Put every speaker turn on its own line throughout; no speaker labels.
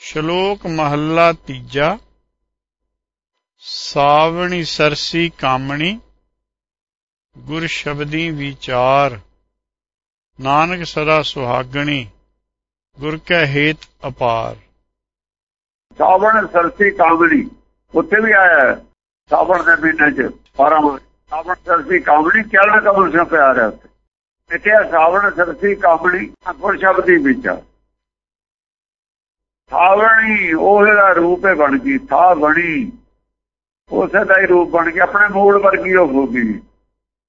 ਸ਼ਲੋਕ ਮਹੱਲਾ ਤੀਜਾ। ਸਾਵਣੀ ਸਰਸੀ ਕਾਮਣੀ, ਗੁਰ ਸ਼ਬਦੀ ਵਿਚਾਰ। ਨਾਨਕ ਸਦਾ ਸੁਹਾਗਣੀ, ਗੁਰ ਕੈ ਹੇਤ ਅਪਾਰ।
ਸਾਵਣ ਸਰਸੀ ਕਾਮੜੀ ਉੱਥੇ ਵੀ ਆਇਆ ਹੈ, ਸਾਵਣ ਦੇ ਮਹੀਨੇ ਚ 12 ਸਾਵਣ ਸਰਸੀ ਕਾਮੜੀ ਕਿਹੜਾ ਕਮਲ ਸੇ ਪਿਆਰ ਹੈ ਉੱਥੇ। ਇੱਥੇ ਆ ਸਾਵਣ ਸਰਸੀ ਕਾਮੜੀ ਅੰਕੁਰ ਸ਼ਬਦੀ ਵਿੱਚ ਸਾਵਣੀ ਉਹਦਾ ਰੂਪ ਹੈ ਬਣ ਗਈ, ਥਾ ਬਣੀ। ਉਸੇ ਦਾ ਹੀ ਰੂਪ ਬਣ ਕੇ ਆਪਣੇ ਮੂਲ ਵਰਗੀ ਹੋ ਗਈ।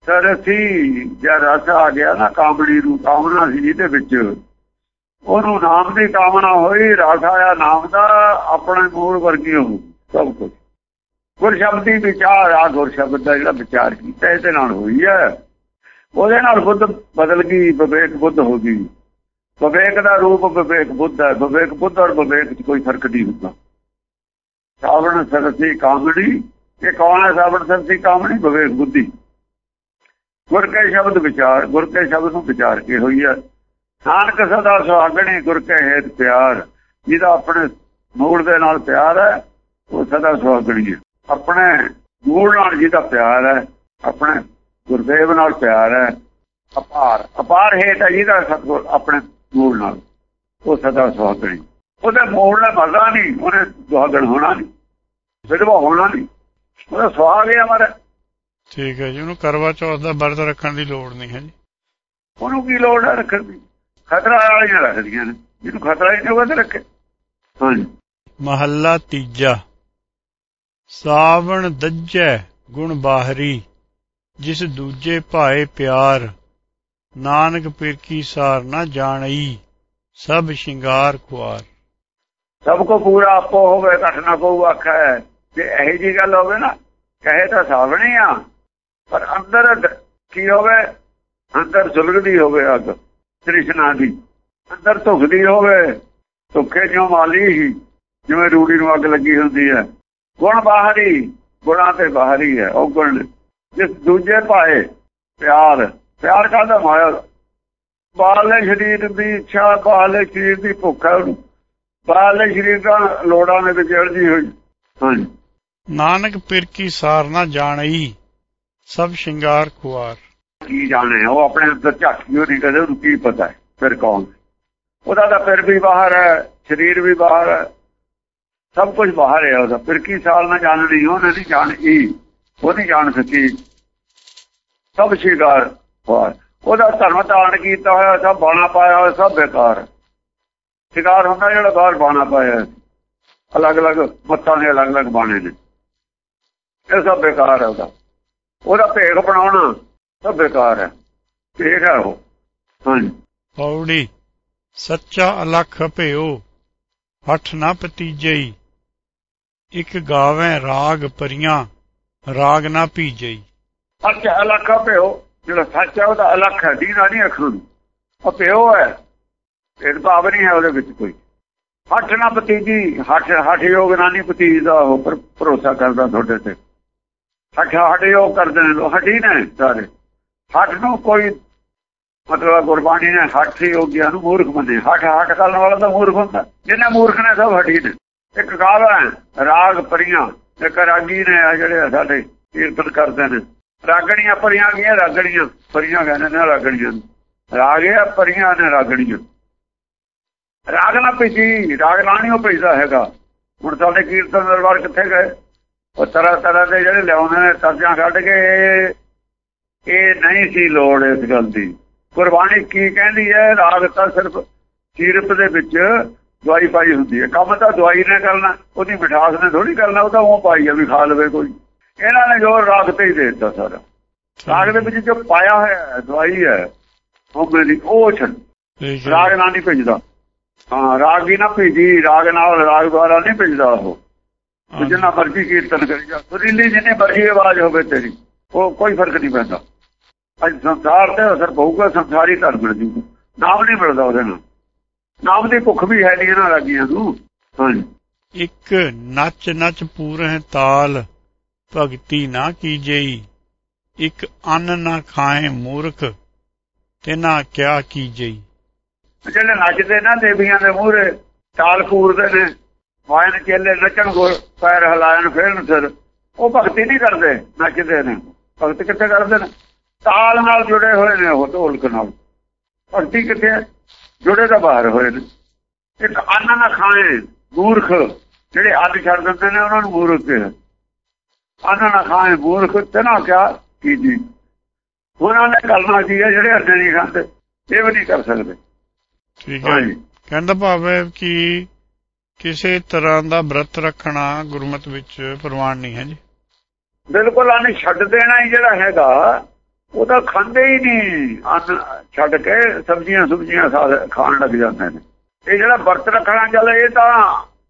ਸਰਸੀ ਜਦ ਰਸ ਆ ਗਿਆ ਨਾ ਕਾਮੜੀ ਨੂੰ ਕਾਮਨਾ ਸੀ ਜਿਹਦੇ ਵਿੱਚ। ਉਹਨੂੰ ਨਾਮ ਦੀ ਕਾਮਨਾ ਹੋਈ, ਰਸ ਆਇਆ ਨਾਮ ਦਾ, ਆਪਣੇ ਮੂਲ ਵਰਗੀ ਹੋ ਸਭ ਕੁਝ ਗੁਰ ਸ਼ਬਦੀ ਵਿਚਾਰ ਆ ਗੁਰ ਸ਼ਬਦ ਦਾ ਜਿਹੜਾ ਵਿਚਾਰ ਕੀਤਾ, ਇਹਦੇ ਨਾਲ ਹੋਈ ਹੈ। ਉਹਦੇ ਨਾਲ ਬੁੱਧ ਬਦਲ ਗਈ, ਵਿਵੇਕ ਬੁੱਧ ਹੋ ਗਈ। ਵਿਵੇਕ ਦਾ ਰੂਪ ਵਿਵੇਕ ਬੁੱਧ ਹੈ। ਵਿਵੇਕ ਬੁੱਧ ਔਰ ਵਿਵੇਕ 'ਚ ਕੋਈ ਫ਼ਰਕ ਨਹੀਂ ਹੁੰਦਾ। ਸਾਵਣ ਸਰਸੀ ਕਾਮੜੀ ਇਹ ਕੌਣ ਹੈ ਸਾਵਣ ਸਰਸੀ ਕਾਮੜੀ ਵਿਵੇਕ ਬੁੱਧੀ। ਗੁਰ ਕੇ ਸ਼ਬਦ ਵਿਚਾਰ, ਗੁਰ ਕੇ ਸ਼ਬਦ ਨੂੰ ਵਿਚਾਰ ਕੇ ਹੋਈ ਹੈ? ਨਾਨਕ ਸਦਾ ਸੁਹਾਗਣੀ, ਗੁਰ ਕੇ ਹੇਤ ਪਿਆਰ। ਜਿਹਦਾ ਆਪਣੇ ਮੂਲ ਦੇ ਨਾਲ ਪਿਆਰ ਹੈ, ਉਹ ਸਦਾ ਸੁਹਾਗਣੀ ਹੈ। ਆਪਣੇ ਮੂਲ ਨਾਲ ਜਿਹਦਾ ਪਿਆਰ ਹੈ, ਆਪਣੇ ਗੁਰਦੇਵ ਨਾਲ ਪਿਆਰ ਹੈ। ਅਪਾਰ। ਅਪਾਰ ਹੇਤ ਹੈ ਜਿਹਦਾ ਸਤਗੁਰ ਆਪਣੇ ਮੂਲ ਨਾਲ। ਉਹ ਸਦਾ ਸੁਹਾਗਣੀ ਉਹਦੇ ਮੂਲ ਨਾਲ ਮਰਦਾ ਨਹੀਂ ਉਹਨੇ ਸੁਹਾਗਣ ਹੋਣਾ ਨਹੀਂ ਵਿਧਵਾ ਹੋਣਾ ਨਹੀਂ। ਉਹਦਾ ਸੁਹਾਗ ਹੈ ਹਮਾਰਾ
ਠੀਕ ਹੈ ਜੀ ਉਹਨੂੰ ਕਰਵਾ ਚੌਥ ਦਾ ਵਰਤ ਰੱਖਣ ਦੀ ਲੋੜ ਨਹੀਂ ਹੈ ਜੀ।
ਉਹਨੂੰ ਕੀ ਲੋੜ ਹੈ ਰੱਖਣ ਦੀ? ਖਤਰਾ ਵਾਲੀਆਂ ਰੱਖਦੀਆਂ ਨੇ। ਜਿਹਨੂੰ ਖਤਰਾ ਹੀ ਨਹੀਂ ਉਹਦੇ ਰੱਖੇ। ਹਾਂਜੀ।
ਮਹੱਲਾ ਤੀਜਾ। ਸਾਵਣ ਦੱਜੈ ਗੁਣ ਬਾਹਰੀ ਜਿਸ ਦੂਜੇ ਭਾਏ ਪਿਆਰ। ਨਾਨਕ ਪਿਰ ਕੀ ਸਾਰ ਨਾ ਜਾਣਈ, ਸਭ ਸ਼ਿੰਗਾਰ ਖੁਆਰ।
ਸਭ ਕੋ ਪੂਰਾ ਆਪੋ ਹੋਵੇ, ਘਟ ਕੋ ਆਖਾ। ਜੇ ਇਹੋ ਜੀ ਗੱਲ ਹੋਵੇ ਨਾ, ਕਹੇ ਤਾਂ ਸਾਵਣੀ ਆ। ਪਰ ਅੰਦਰ ਕੀ ਹੋਵੇ? ਅੰਦਰ ਸੁਲਗਦੀ ਹੋਵੇ ਅੱਗ, ਤ੍ਰਿਸ਼ਨਾ ਦੀ। ਅੰਦਰ ਧੁਖਦੀ ਹੋਵੇ, ਧੁਖੇ ਜਿਉ ਮਾਲੀ ਹੀ, ਜਿਵੇਂ ਰੂੜੀ ਨੂੰ ਅੱਗ ਲੱਗੀ ਹੁੰਦੀ ਹੈ। ਗੁਣ ਬਾਹਰੀ, ਗੁਣਾ ਤੇ ਬਾਹਰੀ ਹੈ ਉਹ ਗੁਣ ਜਿਸ ਦੂਜੇ ਪਾਏ ਪਿਆਰ ਪਿਆਰ ਕਾਹਦਾ ਮਾਇਆ ਬਾਹਰਲੇ ਸਰੀਰ ਦੀ ਇੱਛਾ ਬਾਹਰਲੇ ਸਰੀਰ ਦੀ ਭੁੱਖ ਹੈ ਉਹਨੂੰ। ਬਾਹਰਲੇ ਸਰੀਰ ਦਾ ਲੋੜਾਂ ਦੇ ਵਿੱਚ ਅੜਦੀ ਹੋਈ। ਹਾਂਜੀ।
ਨਾਨਕ ਪਿਰ ਕੀ ਸਾਰ ਨਾ ਜਾਣਈ ਸਭ ਸ਼ਿੰਗਾਰ ਖੁਆਰ।
ਕੀ ਜਾਣੇ ਉਹ ਆਪਣੇ ਅੰਦਰ ਝਾਕੀ ਹੋਣੀ ਕਦੇ ਉਹਨੂੰ ਕੀ ਪਤਾ ਹੈ ਫਿਰ ਕੌਣ ਉਹਦਾ ਤਾਂ ਫਿਰ ਵੀ ਬਾਹਰ ਹੈ ਸਰੀਰ ਵੀ ਬਾਹਰ ਹੈ। ਸਭ ਕੁਝ ਬਾਹਰ ਹੈ ਉਹਦਾ। ਫਿਰ ਕੀ ਸਾਲ ਨਾ ਜਾਣਣੀ ਉਹਨੇ ਨਹੀਂ ਜਾਣੀ ਉਹ ਨਹੀਂ ਜਾਣ ਸਕੀ। ਸਭ ਸ਼ਿਕਾਰ ਉਹਦਾ ਧਰਮ ਧਾਰਨ ਕੀਤਾ ਹੋਇਆ ਸਭ ਬਾਣਾ ਪਾਇਆ ਹੋਇਆ ਸਭ ਬੇਕਾਰ। ਸ਼ਿਕਾਰ ਹੁੰਦਾ ਜਿਹੜਾ ਬਾਹਰ ਬਾਣਾ ਪਾਇਆ ਅਲੱਗ-ਅਲੱਗ ਮੱਤਾਂ ਦੇ ਅਲੱਗ-ਅਲੱਗ ਬਾਣੇ ਨੇ। ਇਹ ਸਭ ਬੇਕਾਰ ਹੈ ਉਹਦਾ। ਉਹਦਾ ਭੇਖ ਬਣਾਉਣਾ ਸਭ ਬੇਕਾਰ ਹੈ। ਭੇਖ ਹੈ ਉਹ। ਹਾਂਜੀ।
ਪੌੜੀ ਸੱਚਾ ਅਲਖ ਭਿਓ ਹੱਠ ਨਾ ਪਤੀਜਈ ਇੱਕ ਗਾਵੇਂ ਰਾਗ ਪਰੀਆਂ ਰਾਗ ਨਾ ਭੀਜਈ।
ਸੱਚ ਅਲੱਖ ਭਿਓ। ਜਿਹੜਾ ਸੱਚ ਹੈ ਉਹਦਾ ਅਲੱਖ ਹੈ ਦੀਨਾ ਨਹੀਂ ਅਖਰੂ ਉਹ ਭਿਓ ਹੈ ਇਹ ਭਾਵ ਨਹੀਂ ਹੈ ਉਹਦੇ ਵਿੱਚ ਕੋਈ। ਹੱਠ ਨਾ ਪਤੀਜੀ ਹੱਠ ਹੱਠ ਯੋਗ ਨਾ ਨਹੀਂ ਪਤੀਜਦਾ ਉਹ ਪਰ ਭਰੋਸਾ ਕਰਦਾ ਤੁਹਾਡੇ ਤੇ। ਹੱਠ ਹੱਠ ਯੋਗ ਕਰਦੇ ਨੇ ਲੋਕ ਹੱਠੀ ਨੇ ਸਾਰੇ। ਹੱਠ ਨੂੰ ਕੋਈ ਮਤਲਬ ਗੁਰਬਾਣੀ ਨੇ ਹੱਠ ਯੋਗਿਆਂ ਨੂੰ ਮੂਰਖ ਮੰਨੇ। ਹੱਠ ਹੱਠ ਕਰਨ ਵਾਲਾ ਤਾਂ ਮੂਰਖ ਹੁੰਦਾ। ਜਿਹਨੇ ਮੂਰਖ ਨੇ ਸਭ ਹੱਠੀ ਨੇ। ਇੱਕ ਗਾਵਾ ਹੈ, ਰਾਗ ਪਰੀਆਂ, ਇੱਕ ਰਾਗੀ ਨੇ ਜਿਹੜੇ ਸਾਡੇ ਕੀਰਤਨ ਕਰਦੇ ਨੇ। ਰਾਗਣੀਆਂ ਪਰੀਆਂ ਗਈਆਂ ਰਾਗਣੀਆਂ ਪਰੀਆਂ ਕਹਿੰਦੇ ਨੇ ਰਾਗਣੀਆਂ। ਨੂੰ। ਰਾਗ ਇਹ ਆ, ਪਰੀਆਂ ਨੇ ਰਾਗਣੀਆਂ। ਰਾਗ ਨਾ ਭੇਜੀ ਰਾਗ ਨਾਲ ਉਹ ਭੇਜਦਾ ਹੈਗਾ। ਹੁਣ ਸਾਡੇ ਕੀਰਤਨ ਦਰਬਾਰ ਕਿੱਥੇ ਗਏ? ਉਹ ਤਰ੍ਹਾਂ ਤਰ੍ਹਾਂ ਦੇ ਜਿਹੜੇ ਲਿਆਉਂਦੇ ਨੇ ਤਰਜਾਂ ਕੱਢ ਕੇ ਇਹ- ਨਹੀਂ ਸੀ ਲੋੜ ਇਸ ਗੱਲ ਦੀ। ਕੁਰਬਾਨੀ ਕੀ ਕਹਿੰਦੀ ਹੈ? ਰਾਗ ਤਾਂ ਸਿਰਫ ਕੀਰਤ ਦੇ ਵਿੱਚ ਦਵਾਈ ਪਾਈ ਹੁੰਦੀ ਹੈ। ਕੰਮ ਤਾਂ ਦਵਾਈ ਨੇ ਕਰਨਾ ਉਹਦੀ ਮਿਠਾਸ ਨੇ ਥੋੜੀ ਕਰਨਾ ਉਹ ਤਾਂ ਉਹ ਪਾਈ ਆ ਵੀ ਖਾ ਲਵੇ ਕੋਈ। ਇਹਨਾਂ ਨੇ ਜੋ ਰਾਗ ਤੇ ਹੀ ਦੇ ਦਿੱਤਾ ਸਾਰਾ। ਰਾਗ ਦੇ ਵਿੱਚ ਜੋ ਪਾਇਆ ਹੋਇਆ ਹੈ ਦਵਾਈ ਹੈ ਉਹ ਮੇਰੀ ਉਹ ਛੱਡ।
ਹੈ
ਰਾਗ ਨਾਲ ਨਹੀਂ ਭੇਜਦਾ। ਹਾਂ ਰਾਗ ਹੀ ਨਾ ਭੇਜੀ ਰਾਗ ਨਾਲ ਰਾਗ ਦੁਆਰਾ ਨਹੀਂ ਭੇਜਦਾ ਉਹ। ਜਿੰਨਾ ਮਰਜ਼ੀ ਕੀਰਤਨ ਕਰੀ ਜਾ। ਸੁਰੀਲੀ ਜਿੰਨੀ ਮਰਜ਼ੀ ਆਵਾਜ਼ ਹੋਵੇ ਤੇਰੀ ਉਹ ਕੋਈ ਫ਼ਰਕ ਨਹੀਂ ਪੈਂਦਾ। ਅੱਜ ਸੰਸਾਰ ਤੇ ਅਸਰ ਪਊਗਾ ਸੰਸਾਰੀ ਧਰਮ ਮਿਲ ਜੂਗਾ ਨਾਮ ਨਹੀਂ ਮਿਲਦਾ ਉਹਦੇ ਨਾਲ। ਨਾਮ ਦੀ ਭੁੱਖ ਵੀ ਹੈ ਨਹੀਂ ਇਹਨਾਂ ਰਾਗੀਆਂ ਨੂੰ। ਹਾਂਜੀ।
ਇੱਕ ਨੱਚ ਨੱਚ ਪੂਰਹਿ ਤਾਲ। ਭਗਤੀ ਨਾ ਕੀਜਈ। ਇਕ ਅੰਨ ਨਾ ਖਾਏ ਮੂਰਖ, ਤੇ ਨਾ ਕਿਆ ਕੀਜਈ।
ਜਿਹੜੇ ਨੱਚਦੇ ਨਾ ਦੇਵੀਆਂ ਦੇ ਮੂਹਰੇ, ਤਾਲ ਪੂਰਦੇ ਨੇ, ਵਾਇਨ ਚੇਲੇ ਨੱਚਣ ਗੋ ਪੈਰ ਹਲਾਇਣ ਫੇਰਨ ਸਿਰ, ਉਹ ਭਗਤੀ ਨਹੀਂ ਕਰਦੇ, ਨੱਚਦੇ ਨੇ। ਭਗਤ ਕਿੱਥੇ ਕਰਦੇ ਨੇ? ਤਾਲ ਨਾਲ ਜੁੜੇ ਹੋਏ ਨੇ ਉਹ ਢੋਲਕ ਨਾਲ। ਭਗਤੀ ਕਿੱਥੇ ਜੁੜੇ ਤਾਂ ਬਾਹਰ ਹੋਏ ਨੇ। ਇੱਕ ਅੰਨ ਨਾ ਖਾਏ ਮੂਰਖ, ਜਿਹੜੇ ਅੱਧ ਛੱਡ ਦਿੰਦੇ ਨੇ, ਉਹਨਾਂ ਨੂੰ ਮੂਰਖ ਕਹਿੰਦੇ ਨਾ ਖਾਏ ਮੂਰਖ ਤੇ ਨਾ ਕਿਆ ਕੀ ਜੀ। ਉਹਨਾਂ ਨੇ ਕਰਨਾ ਹੈ ਜਿਹੜੇ ਅੰਨ ਨਹੀਂ ਖਾਂਦੇ ਇਹ ਵੀ ਨਹੀਂ ਕਰ ਸਕਦੇ।
ਠੀਕ ਹੈ ਕਹਿੰਦਾ ਭਾਵ ਹੈ ਕਿ ਕਿਸੇ ਤਰ੍ਹਾਂ ਦਾ ਵਰਤ ਰੱਖਣਾ ਗੁਰਮਤ ਵਿੱਚ ਪ੍ਰਵਾਨ ਨਹੀਂ ਹੈ ਜੀ।
ਬਿਲਕੁਲ ਅੰਨ ਛੱਡ ਦੇਣਾ ਹੀ ਜਿਹੜਾ ਹੈਗਾ ਉਹ ਤਾਂ ਖਾਂਦੇ ਹੀ ਨਹੀਂ। ਅੰਨ ਛੱਡ ਕੇ ਸਬਜ਼ੀਆਂ ਸੁਬਜ਼ੀਆਂ ਖਾਣ ਲੱਗ ਜਾਂਦੇ ਨੇ। ਇਹ ਜਿਹੜਾ ਵਰਤ ਰੱਖਣਾ ਚੱਲ ਇਹ ਤਾਂ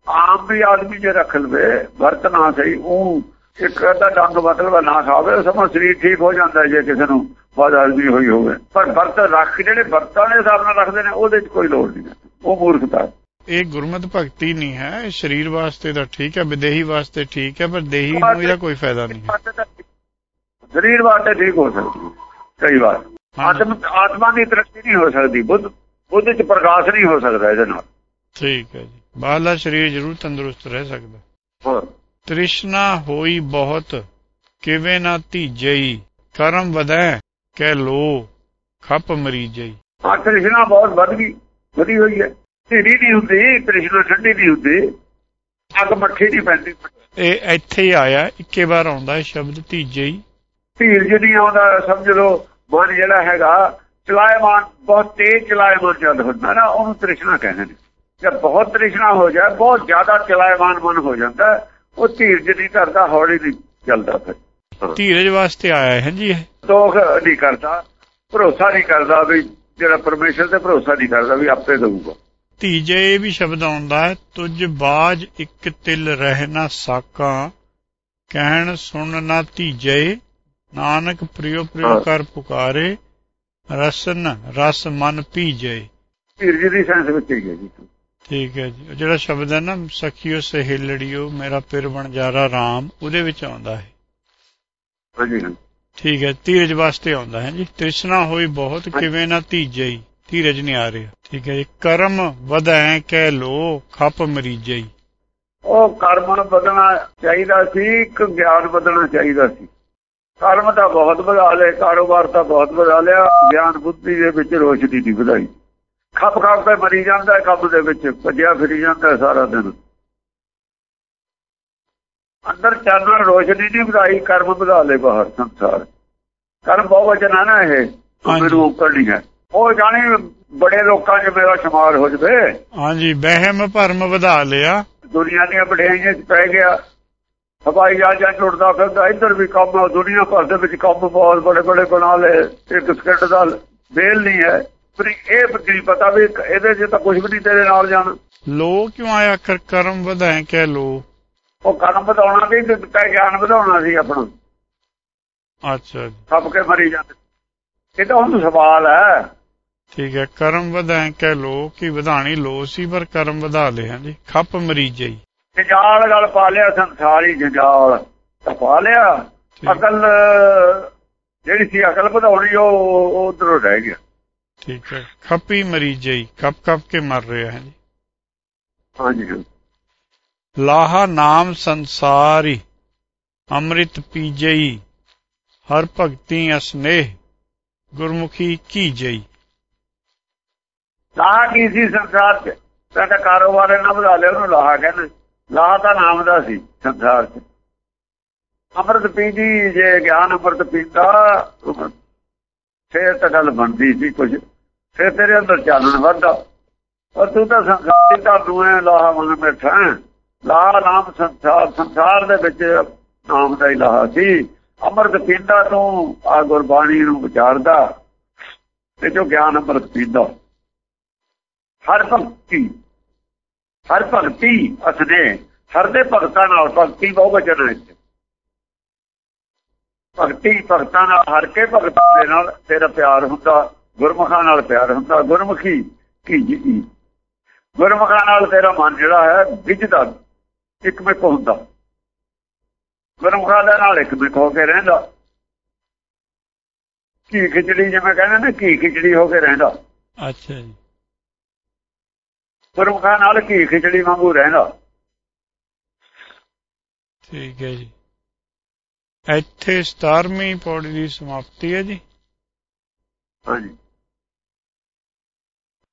ਆਮ ਵੀ ਆਦਮੀ ਜੇ ਰੱਖ ਲਵੇ ਵਰਤ ਨਾ ਸਹੀ ਉਹ ਇੱਕ ਅੱਧਾ ਡੰਗ ਮਤਲਬ ਨਾ ਖਾਵੇ ਸਮਾਂ ਸਰੀਰ ਠੀਕ ਹੋ ਜਾਂਦਾ ਜੇ ਕਿਸੇ ਨੂੰ ਬਾਦ ਆਦਮੀ ਹੋਈ ਹੋਵੇ। ਪਰ ਵਰਤ ਰੱਖ ਜਿਹੜੇ ਵਰਤਾਂ ਦੇ ਹਿਸਾਬ ਨਾਲ ਰੱਖਦੇ ਨੇ ਉਹਦੇ 'ਚ ਕੋਈ ਲੋੜ ਨਹੀਂ ਉਹ ਮੂਰਖਤਾ।
ਇਹ ਗੁਰਮਤ ਭਗਤੀ ਨਹੀਂ ਹੈ। ਸਰੀਰ ਵਾਸਤੇ ਤਾਂ ਠੀਕ ਹੈ ਵਿਦੇਹੀ ਵਾਸਤੇ ਠੀਕ ਹੈ ਪਰ ਦੇਹੀ ਨੂੰ ਇਹਦਾ ਕੋਈ ਫਾਇਦਾ ਨਹੀਂ
ਸਰੀਰ ਵਾਸਤੇ ਠੀਕ ਹੋ ਸਕਦੀ ਕਈ ਵਾਰ। ਆਤਮ ਆਤਮਾ ਦੀ ਤਰੱਕੀ ਨਹੀਂ ਹੋ ਸਕਦੀ। ਬੁੱਧ ਬੁੱਧ ਚ ਪ੍ਰਕਾਸ਼ ਨਹੀਂ ਹੋ ਸਕਦਾ ਇਹਦੇ ਨਾਲ।
ਠੀਕ ਹੈ ਜੀ। ਬਾਹਲਾ ਸਰੀਰ ਜ਼ਰੂਰ ਤੰਦਰੁਸਤ ਰਹਿ ਸਕਦਾ।
ਹੋਰ।
ਤ੍ਰਿਸ਼ਨਾ ਹੋਈ ਬਹੁਤ ਕਿਵੇਂ ਨਾ ਧੀਜਈ ਕਰਮ ਵਧੈ ਕਹਿ ਲੋ ਖੱਪ ਮਰੀਜਈ
ਆ ਤ੍ਰਿਸ਼ਨਾ ਬਹੁਤ ਵੱਧ ਗਈ ਵਧੀ ਹੋਈ ਹੈ। ਢੀੜੀ ਨਹੀਂ ਹੁੰਦੀ ਤ੍ਰਿਸ਼ਨਾ ਠੰਡੀ ਨਹੀਂ ਹੁੰਦੀ। ਅੱਗ ਮੱਠੀ ਨਹੀਂ ਪੈਂਦੀ।
ਇਹ ਇੱਥੇ ਹੀ ਆਇਆ ਇੱਕੇ ਵਾਰ ਆਉਂਦਾ ਹੈ ਸ਼ਬਦ ਧੀਜਈ।
ਧੀਰ ਜਿਹੜੀ ਆਉਂਦਾ ਸਮਝ ਲਓ ਮਨ ਜਿਹੜਾ ਹੈਗਾ ਚਲਾਇਮਾਨ ਬਹੁਤ ਤੇਜ਼ ਚਲਾਇਮਾਨ ਜਦ ਹੁੰਦਾ ਨਾ ਉਹਨੂੰ ਤ੍ਰਿਸ਼ਨਾ ਕਹਿੰਦੇ ਨੇ। ਜਦ ਬਹੁਤ ਤ੍ਰਿਸ਼ਨਾ ਹੋ ਜਾਏ ਬਹੁਤ ਜ਼ਿਆਦਾ ਚਲਾਇਮਾਨ ਮਨ ਹੋ ਜਾਂਦਾ ਉਹ ਧੀਰਜ ਨਹੀਂ ਕਰਦਾ ਹੌਲੀ ਨਹੀਂ ਚੱਲਦਾ ਫਿਰ।
ਧੀਰਜ ਵਾਸਤੇ ਆਇਆ ਹੈ ਜੀ
ਤੋਖ ਨਹੀਂ ਕਰਦਾ ਭਰੋਸਾ ਨਹੀਂ ਕਰਦਾ ਵੀ ਜਿਹੜਾ ਪਰਮੇਸ਼ਰ ਤੇ ਭਰੋਸਾ ਨਹੀਂ ਕਰਦਾ ਵੀ ਆਪੇ ਦਊਗਾ।
ਧੀਜੇ ਵੀ ਸ਼ਬਦ ਆਉਂਦਾ ਹੈ ਤੁਝ ਬਾਜ ਇੱਕ ਤਿਲ ਰਹਿ ਨਾ ਸਾਕਾਂ ਕਹਿਣ ਸੁਣ ਨਾ ਧੀਜੇ ਨਾਨਕ ਪ੍ਰਿਯੋ ਪ੍ਰਿਯੋ। ਕਰ ਪੁਕਾਰੇ ਰਸਨ ਰਸ ਮਨ ਪੀਜੇ
ਧੀਰਜ ਦੀ ਸੈਂਸ ਵਿੱਚ ਹੀ ਹੈ ਜੀ।
ਠੀਕ ਹੈ ਜੀ। ਜਿਹੜਾ ਸ਼ਬਦ ਹੈ ਨਾ ਸਖੀਓ ਸਹੇਲੜਿਓ ਮੇਰਾ ਪਿਰ ਬਣਜਾਰਾ RAM ਉਹਦੇ ਵਿੱਚ ਆਉਂਦਾ ਹੈ।
ਹਾਂਜੀ
ਠੀਕ ਹੈ ਧੀਰਜ ਵਾਸਤੇ ਆਉਂਦਾ ਹੈ ਜੀ। ਤ੍ਰਿਸ਼ਨਾ ਹੋਈ ਬਹੁਤ ਕਿਵੇਂ ਨਾ ਧੀਜਈ ਧੀਰਜ ਨਹੀਂ ਆ ਰਿਹਾ। ਠੀਕ ਹੈ ਜੀ। ਕਰਮ ਵਧੈ ਕਹਿ ਲੋ ਖੱਪ ਮਰੀਜਈ।
ਉਹ ਕਰਮ ਬਦਲਣਾ ਚਾਹੀਦਾ ਸੀ ਕਿ ਗਿਆਨ ਬਦਲਣਾ ਚਾਹੀਦਾ ਸੀ। ਕਰਮ ਤਾਂ ਬਹੁਤ ਵਧਾ ਲਏ ਕਾਰੋਬਾਰ ਤਾਂ ਬਹੁਤ ਵਧਾ ਲਿਆ ਗਿਆਨ ਬੁੱਧੀ ਦੇ ਵਿੱਚ ਰੋਸ਼ਨੀ ਨਹੀਂ ਵਧਾਈ। ਖੱਪ ਖੱਪ ਕੇ ਮਰੀ ਜਾਂਦਾ ਹੈ ਕੰਮ ਦੇ ਵਿੱਚ ਭੱਜਿਆ ਫਿਰੀ ਜਾਂਦਾ ਸਾਰਾ ਦਿਨ। ਅੰਦਰ ਚਾਨਣ ਰੋਸ਼ਨੀ ਨਹੀਂ ਵਧਾਈ ਕਰਮ ਵਧਾ ਲਏ ਬਾਹਰ ਸੰਸਾਰ। ਕਰਮ ਬਹੁਵਚਨ ਹੈ ਨਾ ਇਹ। ਮੈਨੂੰ ਉੱਪਰ ਨਹੀਂ ਹੈ। ਉਹ ਜਾਣੀ ਬੜੇ ਲੋਕਾਂ 'ਚ ਮੇਰਾ ਸ਼ਮਾਰ ਹੋ ਜਵੇ।
ਹਾਂਜੀ ਵਹਿਮ ਭਰਮ ਵਧਾ ਲਿਆ।
ਦੁਨੀਆ ਦੀਆਂ ਵਡਿਆਈਆਂ 'ਚ ਪੈ ਗਿਆ। ਹਵਾਈ ਜਹਾਜ਼ਾਂ ਉੱਡਦਾ ਫਿਰਦਾ ਇੱਧਰ ਵੀ ਕੰਮ ਆ, ਦੁਨੀਆ ਭਰ ਦੇ ਵਿੱਚ ਕੰਮ ਬਹੁਤ ਬੜੇ ਬੜੇ ਬਣਾ ਲਏ। ਇੱਕ ਸਕਿੰਟ ਦਾ ਵੇਲ ਨਹੀਂ ਹੈ। ਪਰ ਇਹ ਨਹੀਂ ਪਤਾ ਵੀ ਇਹਦੇ 'ਚ ਤਾਂ ਕੁਝ ਵੀ ਨਹੀਂ ਤੇਰੇ ਨਾਲ ਜਾਣਾ।
ਲੋ ਕਿਉਂ ਆਇਆ ਕਰ ਕਰਮ ਵਧੈ ਕਹਿ ਲੋ?
ਉਹ ਕਰਮ ਵਧਾਉਣਾ ਵੀ ਤੇ ਤੈ ਗਿਆਨ ਵਧਾਉਣਾ ਸੀ ਆਪਣਾ।
ਅੱਛਾ। ਜੀ
ਸਭ ਕੇ ਮਰੀ ਜਾਂਦੇ। ਇਹ ਤਾਂ ਹੁਣ ਸਵਾਲ ਹੈ।
ਠੀਕ ਹੈ ਕਰਮ ਵਧੈ ਕਹਿ ਲੋ? ਕਿ ਵਧਾਣੀ ਲੋ ਸੀ ਪਰ ਕਰਮ ਵਧਾ ਲਿਆ ਜੀ ਖੱਪ ਮਰੀਜਈ
ਜੰਜਾਲ ਗੱਲ ਪਾ ਲਿਆ ਸੰਸਾਰੀ ਜੰਜਾਲ। ਪਾ ਲਿਆ। ਅਕਲ ਜਿਹੜੀ ਸੀ ਅਕਲ ਵਧਾਉਣੀ ਉਹ ਉਧਰੋਂ ਰਹਿ ਗਿਆ।
ਠੀਕ ਹੈ। ਖੱਪੀ ਮਰੀਜਈ ਖੱਪ ਖੱਪ ਕੇ ਮਰ ਰਿਹਾ ਹੈ ਜੀ।
ਹਾਂਜੀ
ਲਾਹਾ ਨਾਮ ਸੰਸਾਰੀ ਅੰਮ੍ਰਿਤ ਪੀਜਈ ਹਰ ਭਗਤੀ ਅਸਨੇਹ ਗੁਰਮੁਖੀ ਕੀ ਜਈ।
ਲਾਹਾ ਕੀ ਸੀ ਸੰਸਾਰ 'ਚ? ਸਾਡਾ ਕਾਰੋਬਾਰ ਇਹਨਾਂ ਵਧਾ ਲਿਆ ਉਹਨੂੰ ਲਾਹਾ ਕਹਿੰਦੇ ਲਾਹਾ ਤਾਂ ਨਾਮ ਦਾ ਸੀ ਸੰਸਾਰ 'ਚ। ਅੰਮ੍ਰਿਤ ਪੀਜੀ ਜੇ ਗਿਆਨ ਅੰਮ੍ਰਿਤ ਪੀਤਾ ਫੇਰ ਤਾਂ ਗੱਲ ਬਣਦੀ ਸੀ ਕੁਝ ਫੇਰ ਤੇਰੇ ਅੰਦਰ ਚਾਨਣ ਵੱਧਦਾ। ਔਰ ਤੂੰ ਤਾਂ ਸੰਸਾਰੀ ਤਾਂ ਐ ਲਾਹਾ ਮਨ ਬੈਠਾ ਹੈਂ। ਲਾਹਾ ਨਾਮ ਸੰਸਾਰ ਸੰਸਾਰ ਦੇ ਵਿੱਚ ਨਾਮ ਦਾ ਹੀ ਲਾਹਾ ਸੀ। ਅੰਮ੍ਰਿਤ ਪੀਂਦਾ ਤੂੰ, ਆ ਗੁਰਬਾਣੀ ਨੂੰ ਵਿਚਾਰਦਾ। ਤੇ ਜੋ ਗਿਆਨ ਅੰਮ੍ਰਿਤ ਪੀਂਦਾ। ਹਰ ਭਗਤੀ ਹਰ ਭਗਤੀ ਅਸਨੇ, ਹਰ ਦੇ ਭਗਤਾਂ ਨਾਲ ਭਗਤੀ ਬਹੁ ਵਚਨ ਹੈ ਇੱਥੇ। ਭਗਤੀ ਭਗਤਾਂ ਨਾਲ ਹਰ ਕੇ ਭਗਤਾਂ ਦੇ ਨਾਲ ਤੇਰਾ ਪਿਆਰ ਹੁੰਦਾ ਗੁਰਮੁਖਾਂ ਨਾਲ ਪਿਆਰ ਹੁੰਦਾ ਗੁਰਮੁਖੀ ਕੀ ਜੀ ਗੁਰਮੁਖਾਂ ਨਾਲ ਤੇਰਾ ਮਨ ਜਿਹੜਾ ਹੈ ਵਿਜਦਾ ਇੱਕ ਮਿਕ ਹੁੰਦਾ। ਗੁਰਮੁਖਾਂ ਦੇ ਨਾਲ ਇੱਕ ਮਿਕ ਹੋ ਕੇ ਰਹਿੰਦਾ। ਕੀ ਖਿਚੜੀ ਜਿਵੇਂ ਕਹਿੰਦੇ ਨੇ ਕੀ ਖਿਚੜੀ ਹੋ ਕੇ ਰਹਿੰਦਾ।
ਅੱਛਾ ਜੀ।
ਗੁਰਮੁਖਾਂ ਨਾਲ ਘੀ ਖਿਚੜੀ ਵਾਂਗੂ ਰਹਿੰਦਾ।
ਠੀਕ ਹੈ ਜੀ। ਇੱਥੇ 17ਵੀਂ ਪੌੜੀ ਦੀ ਸਮਾਪਤੀ ਹੈ ਜੀ।
ਹਾਂਜੀ।